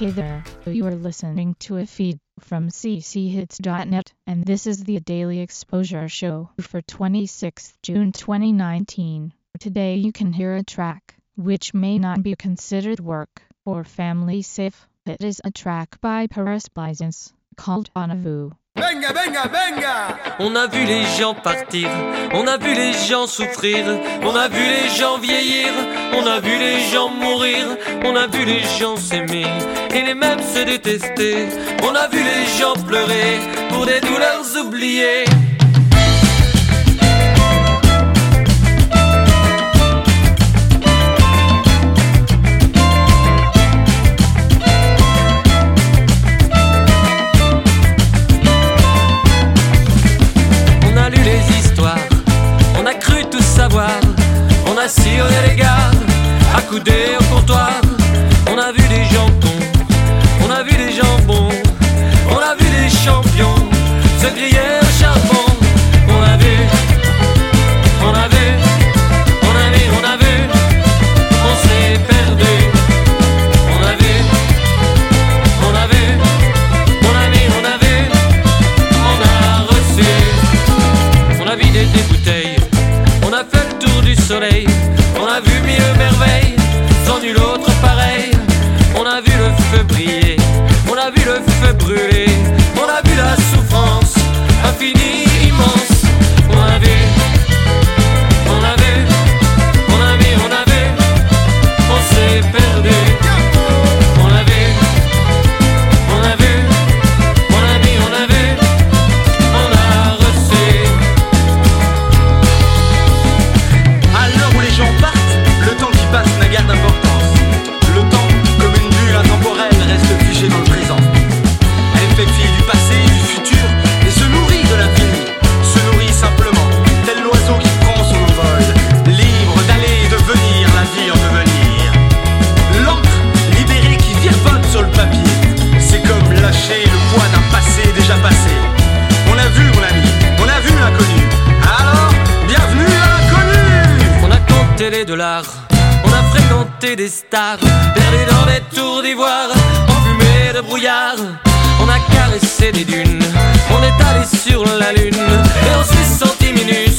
Hey there, you are listening to a feed from cchits.net, and this is the Daily Exposure Show for 26th June 2019. Today you can hear a track, which may not be considered work or family safe. It is a track by Paris Byzance, called On a Vous. Venga, venga, venga On a vu les gens partir, on a vu les gens souffrir, on a vu les gens vieillir, on a vu les gens mourir, on a vu les gens s'aimer et les mêmes se détester, on a vu les gens pleurer pour des douleurs oubliées. Au comptoir, on a vu des gens cons, on a vu des gens bons, on a vu des champions se griller au charbon, on a vu, on a vu, on a vu, on a vu, on s'est perdu, on a vu, on a vu, on a vu, on a vu, on a reçu. On a vidé des bouteilles, on a fait le tour du soleil, brûler, les dollars, on a fréquenté des stars, perdu dans des tours d'ivoire, enfumé de brouillard. On a caressé des dunes, on est allé sur la lune, et on s'est senti minus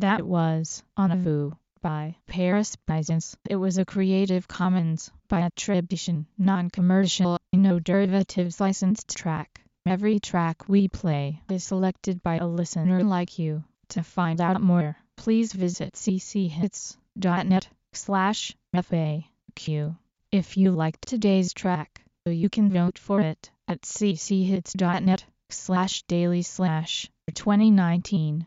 That was on a mm. Vu by Paris. It was a Creative Commons by attribution, non-commercial, no derivatives licensed track. Every track we play is selected by a listener like you. To find out more, please visit cchits.net slash FAQ. If you liked today's track, you can vote for it at cchits.net slash daily slash 2019